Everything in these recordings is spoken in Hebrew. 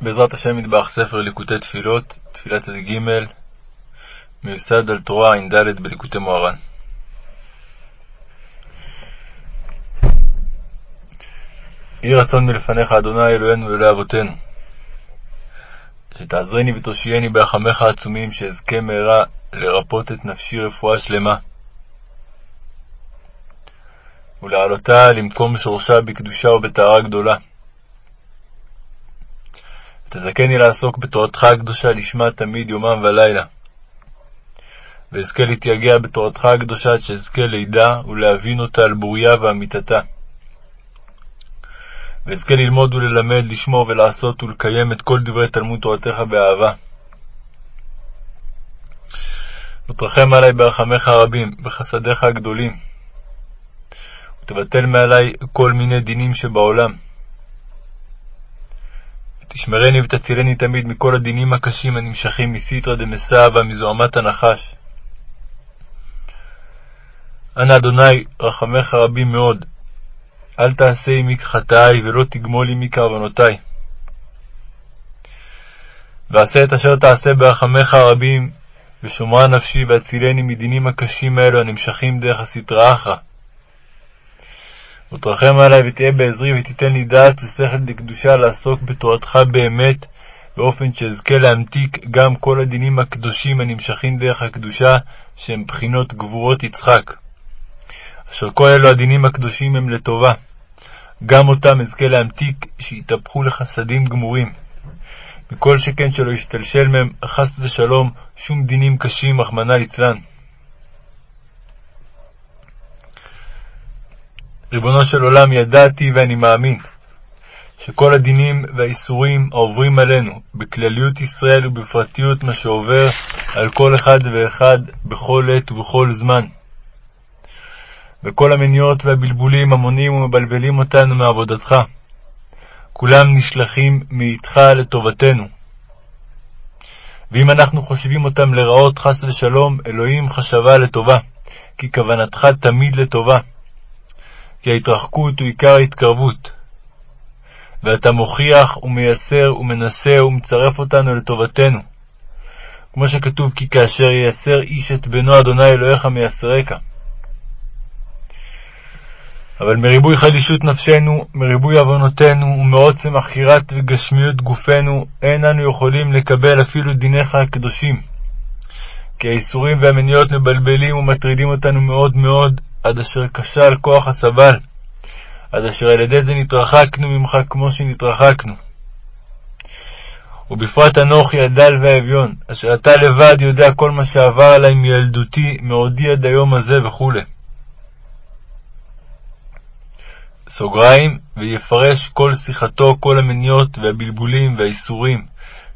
בעזרת השם מטבח ספר ליקוטי תפילות, תפילת ג' מיוסד על תורה ע"ד בליקוטי מוהר"ן. יהי רצון מלפניך, אדוני אלוהינו ואלוהי אבותינו, שתעזרני ותושייני ברחמיך העצומים, שאזכה מהרה לרפות את נפשי רפואה שלמה, ולהעלותה למקום שורשה בקדושה ובטהרה גדולה. ותזכני לעסוק בתורתך הקדושה לשמה תמיד יומם ולילה. ואזכה להתייגע בתורתך הקדושה עד שאזכה לידע ולהבין אותה על בוריה ואמיתתה. ואזכה ללמוד וללמד, לשמור ולעשות ולקיים את כל דברי תלמוד תורתך באהבה. ותרחם עלי ברחמיך הרבים, בחסדיך הגדולים, ותבטל מעלי כל מיני דינים שבעולם. תשמרני ותצילני תמיד מכל הדינים הקשים הנמשכים מסיתרא דמסבא, מזוהמת הנחש. אנא אדוני, רחמך רבים מאוד, אל תעשה עמי כחטאי, ולא תגמול עמי כעוונותי. ועשה את אשר תעשה ברחמך הרבים, ושומרה נפשי, והצילני מדינים הקשים האלו הנמשכים דרך הסטרא אחרא. ותרחם עלי ותהיה בעזרי ותיתן לי דעת ושכל לקדושה לעסוק בתורתך באמת, באופן שאזכה להמתיק גם כל הדינים הקדושים הנמשכים דרך הקדושה, שהם בחינות גבורות יצחק. אשר כל אלו הדינים הקדושים הם לטובה. גם אותם אזכה להמתיק, שיתהפכו לחסדים גמורים. מכל שכן שלא ישתלשל מהם, חס ושלום, שום דינים קשים, רחמנא ליצלן. ריבונו של עולם, ידעתי ואני מאמין שכל הדינים והאיסורים העוברים עלינו, בכלליות ישראל ובפרטיות מה שעובר על כל אחד ואחד בכל עת ובכל זמן. וכל המניעות והבלבולים המונים ומבלבלים אותנו מעבודתך, כולם נשלחים מאיתך לטובתנו. ואם אנחנו חושבים אותם לרעות, חס ושלום, אלוהים חשבה לטובה, כי כוונתך תמיד לטובה. כי ההתרחקות הוא עיקר ההתקרבות. ואתה מוכיח ומייסר ומנסה ומצרף אותנו לטובתנו. כמו שכתוב, כי כאשר ייסר איש את בנו אדוני אלוהיך מייסרק. אבל מריבוי חלישות נפשנו, מריבוי עוונותינו, ומעוצם עכירת וגשמיות גופנו, אין אנו יכולים לקבל אפילו דיניך הקדושים. כי האיסורים והמניות מבלבלים ומטרידים אותנו מאוד מאוד, עד אשר כשל כוח הסבל, עד אשר על ידי זה נתרחקנו ממך כמו שנתרחקנו. ובפרט אנוכי הדל והאביון, אשר אתה לבד יודע כל מה שעבר עלי מילדותי, מעודי עד היום הזה וכו'. סוגריים, ויפרש כל שיחתו, כל המניות והבלבולים והאיסורים,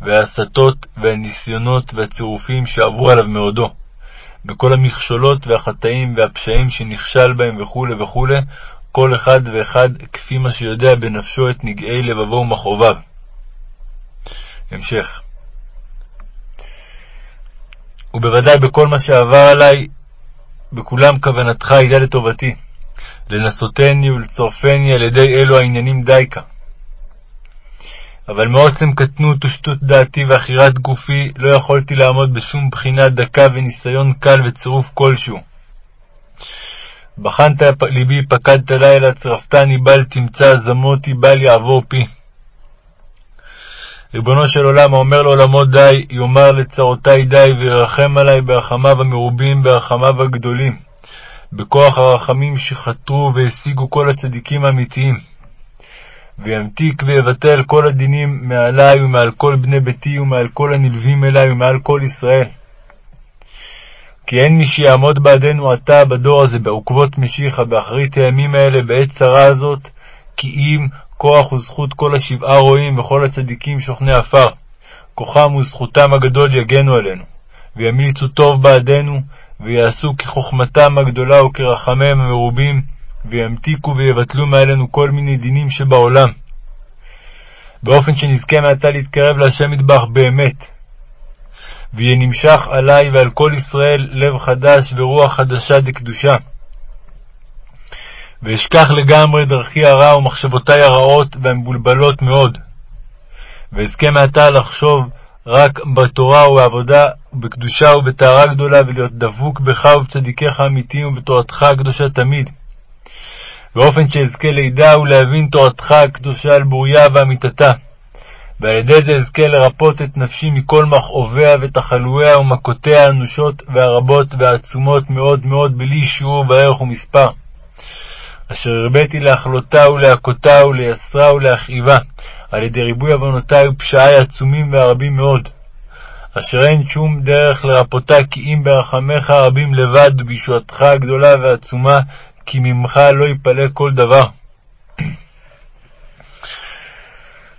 וההסתות והניסיונות והצירופים שעברו עליו מעודו. בכל המכשולות והחטאים והפשעים שנכשל בהם וכו' וכו', כל אחד ואחד כפי מה שיודע בנפשו את נגעי לבבו ומכאוביו. המשך. ובוודאי בכל מה שעבר עלי, בכולם כוונתך הייתה לטובתי, לנסותני ולצורפני על ידי אלו העניינים דייקה. אבל מעוצם קטנות ושטות דעתי ועכירת גופי לא יכולתי לעמוד בשום בחינה דקה וניסיון קל וצירוף כלשהו. בחנת ליבי, פקדת לילה, צרפתני בל תמצא, זמותי בל יעבור פי. ריבונו של עולם, האומר לעולמו די, יאמר לצרותי די, וירחם עלי ברחמיו המרובים, ברחמיו הגדולים. בכוח הרחמים שחתרו והשיגו כל הצדיקים האמיתיים. וימתיק ויבטל כל הדינים מעלי ומעל כל בני ביתי ומעל כל הנלווים אלי ומעל כל ישראל. כי אין מי שיעמוד בעדנו עתה בדור הזה בעוקבות משיחה באחרית הימים האלה בעת צרה הזאת, כי אם כוח וזכות כל השבעה רועים וכל הצדיקים שוכני עפר, כוחם וזכותם הגדול יגנו עלינו, וימליצו טוב בעדנו, ויעשו כחוכמתם הגדולה וכרחמיהם המרובים, וימתיקו ויבטלו מעלינו כל מיני דינים שבעולם, באופן שנזכה מעתה להתקרב להשם מטבח באמת. ויהיה נמשך עלי ועל כל ישראל לב חדש ורוח חדשה דקדושה. ואשכח לגמרי דרכי הרע ומחשבותי הרעות והמבולבלות מאוד. ואזכה מעתה לחשוב רק בתורה ובעבודה, ובקדושה ובטהרה גדולה, ולהיות דבוק בך ובצדיקיך האמיתיים ובתורתך הקדושה תמיד. באופן שאזכה לידע ולהבין תורתך הקדושה על בוריה ואמיתתה. ועל ידי זה אזכה לרפות את נפשי מכל מכאוביה ותחלואיה ומכותיה האנושות והרבות והעצומות מאוד מאוד בלי שיעור וערך ומספר. אשר הרביתי להחלותה ולהכותה ולייסרה ולהכאיבה, על ידי ריבוי עוונותי ופשעי עצומים והרבים מאוד. אשר אין שום דרך לרפותה כי אם ברחמיך הרבים לבד ובישועתך הגדולה והעצומה, כי ממך לא יפלא כל דבר.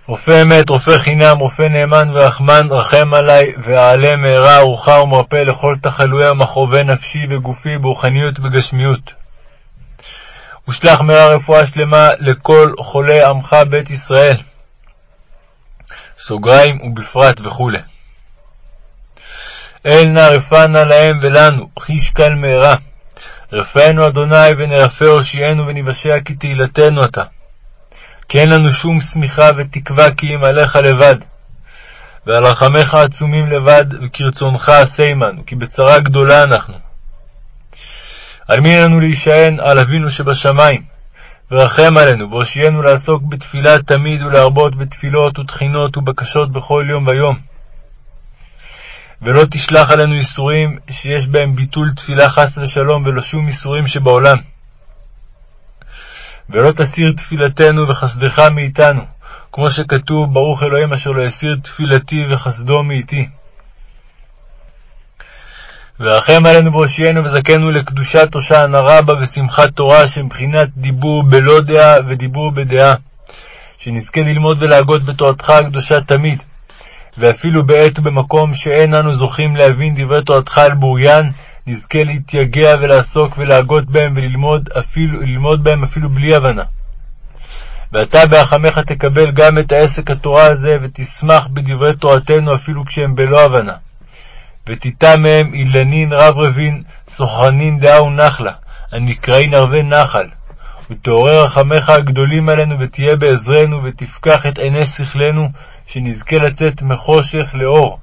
רופא אמת, רופא חינם, רופא נאמן ורחמן, רחם עלי, ואעלה מהרה ארוחה ומרפא לכל תחלואי ומכאובי נפשי וגופי ברוחניות ובגשמיות. ושלח מהרה רפואה שלמה לכל חולי עמך בית ישראל. סוגריים ובפרט וכו'. אל נא רפא נא להם ולנו, חיש קל מהרה. רפאנו אדוני ונרפא הושיענו ונבשע כי תהילתנו אתה. כי אין לנו שום שמיכה ותקווה כי אם עליך לבד. ועל רחמיך עצומים לבד, וכרצונך עשה עמנו, כי בצרה גדולה אנחנו. על מי לנו להישען? על אבינו שבשמיים. ורחם עלינו, והושיענו לעסוק בתפילה תמיד, ולהרבות בתפילות ותחינות ובקשות בכל יום ויום. ולא תשלח עלינו איסורים שיש בהם ביטול תפילה חס ושלום, ולא שום איסורים שבעולם. ולא תסיר תפילתנו וחסדך מאיתנו, כמו שכתוב, ברוך אלוהים אשר לא יסיר תפילתי וחסדו מאיתי. ורחם עלינו והושיענו וזכנו לקדושת הושענא רבה ושמחת תורה, שמבחינת דיבור בלא דעה ודיבור בדעה, שנזכה ללמוד ולהגות בתורתך הקדושה תמיד, ואפילו בעת ובמקום שאין אנו זוכים להבין דברי תורתך על בוריין, נזכה להתייגע ולעסוק ולהגות בהם וללמוד אפילו, ללמוד בהם אפילו בלי הבנה. ואתה בהחמך תקבל גם את העסק התורה הזה, ותשמח בדברי תורתנו אפילו כשהם בלא הבנה. ותיטע מהם אילנין רב רבין, סוחרנין דעה ונחלה, הנקראין ערבי נחל. ותעורר רחמך הגדולים עלינו, ותהיה בעזרנו, ותפקח את עיני שכלנו, שנזכה לצאת מחושך לאור.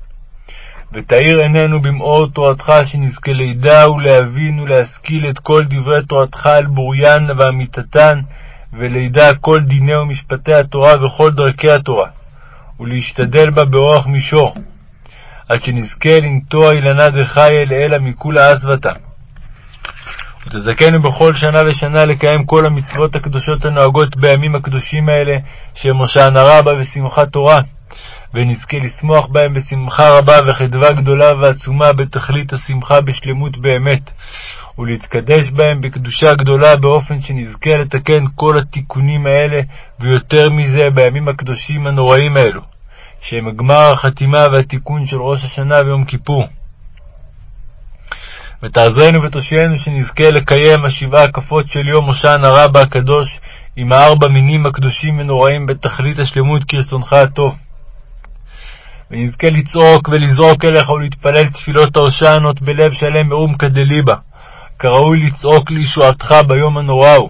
ותאיר עינינו במאור תורתך, שנזכה לידע ולהבין ולהשכיל את כל דברי תורתך על בוריין ואמיתתן, ולידע כל דיני ומשפטי התורה וכל דרכי התורה, ולהשתדל בה באורח מישור, עד שנזכה לנטוע אילנה דחיה לאלה מכולה עזבתה. ותזכנו בכל שנה ושנה לקיים כל המצוות הקדושות הנוהגות בימים הקדושים האלה, שהם הושענא רבה ושמחת תורה. ונזכה לשמוח בהם בשמחה רבה וחדווה גדולה ועצומה בתכלית השמחה בשלמות באמת, ולהתקדש בהם בקדושה גדולה באופן שנזכה לתקן כל התיקונים האלה, ויותר מזה בימים הקדושים הנוראים האלו, שהם גמר החתימה והתיקון של ראש השנה ויום כיפור. ותעזרנו ותושענו שנזכה לקיים השבעה הקפות של יום הושענא רבה הקדוש, עם הארבע מינים הקדושים ונוראים בתכלית השלמות כרצונך הטוב. ונזכה לצעוק ולזעוק אליך ולהתפלל תפילות ההושענות בלב שלם מעומקא דליבה, כראוי לצעוק לישועתך ביום הנורא ההוא,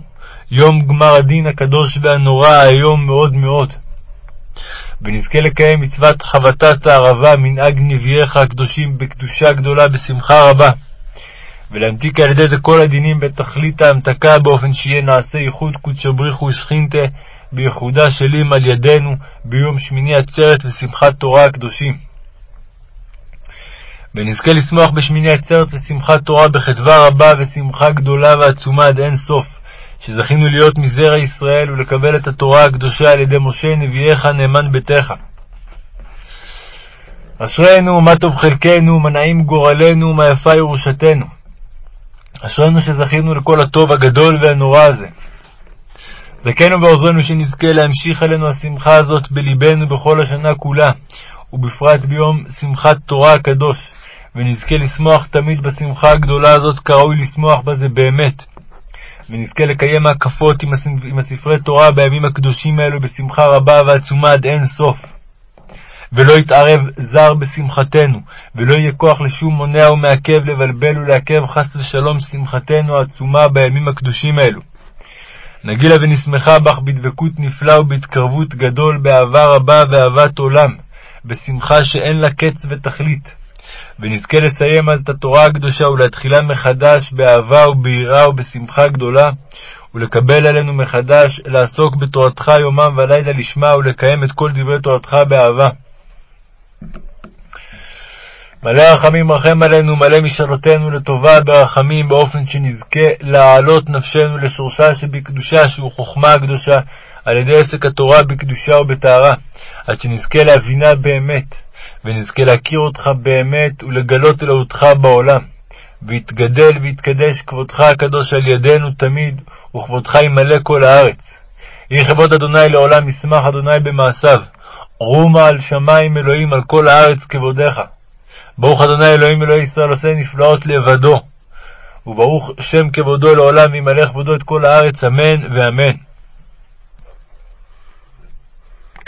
יום גמר הדין הקדוש והנורא האיום מאוד מאוד. ונזכה לקיים מצוות חבטת הערבה, מנהג נביאיך הקדושים, בקדושה גדולה, בשמחה רבה. ולהמתיק על ידי זה כל הדינים בתכלית ההמתקה, באופן שיהיה נעשה ייחוד קודשא בריך ושכינתה, בייחודה של אם על ידינו ביום שמיני עצרת ושמחת תורה הקדושים. ונזכה לשמוח בשמיני עצרת ושמחת תורה בחדווה רבה ושמחה גדולה ועצומה עד אין סוף, שזכינו להיות מזרע ישראל ולקבל את התורה הקדושה על ידי משה נביאך נאמן ביתך. אשרינו, מה טוב חלקנו, מה נעים גורלנו, מה יפה ירושתנו. אשרינו שזכינו לכל הטוב הגדול והנורא הזה. זכנו ועוזרנו שנזכה להמשיך עלינו השמחה הזאת בלבנו בכל השנה כולה, ובפרט ביום שמחת תורה הקדוש, ונזכה לשמוח תמיד בשמחה הגדולה הזאת כראוי לשמוח בזה באמת. ונזכה לקיים ההקפות עם הספרי תורה בימים הקדושים האלו בשמחה רבה ועצומה עד אין סוף. ולא יתערב זר בשמחתנו, ולא יהיה כוח לשום מונע ומעכב לבלבל ולעכב חס ושלום שמחתנו העצומה בימים הקדושים האלו. נגילה ונשמחה בך בדבקות נפלאה ובהתקרבות גדול, באהבה רבה ואהבת עולם, בשמחה שאין לה קץ ותכלית. ונזכה לסיים אז את התורה הקדושה ולהתחילה מחדש באהבה וביראה ובשמחה גדולה, ולקבל עלינו מחדש לעסוק בתורתך יומם ולילה לשמה ולקיים את כל דברי תורתך באהבה. מלא רחמים רחם עלינו, מלא משאלותינו לטובה ברחמים, באופן שנזכה להעלות נפשנו לשורשה שבקדושה, שהוא חוכמה הקדושה, על ידי עסק התורה בקדושה ובטהרה, עד שנזכה להבינה באמת, ונזכה להכיר אותך באמת ולגלות אלוהותך בעולם. ויתגדל ויתקדש כבודך הקדוש על ידינו תמיד, וכבודך ימלא כל הארץ. יהי כבוד אדוני לעולם ישמח אדוני במעשיו. רומה על שמים אלוהים על כל הארץ כבודך. ברוך אדוני אלוהים אלוהי ישראל עושה נפלאות לבדו. וברוך שם כבודו לעולם וימלא כבודו את כל הארץ, אמן ואמן.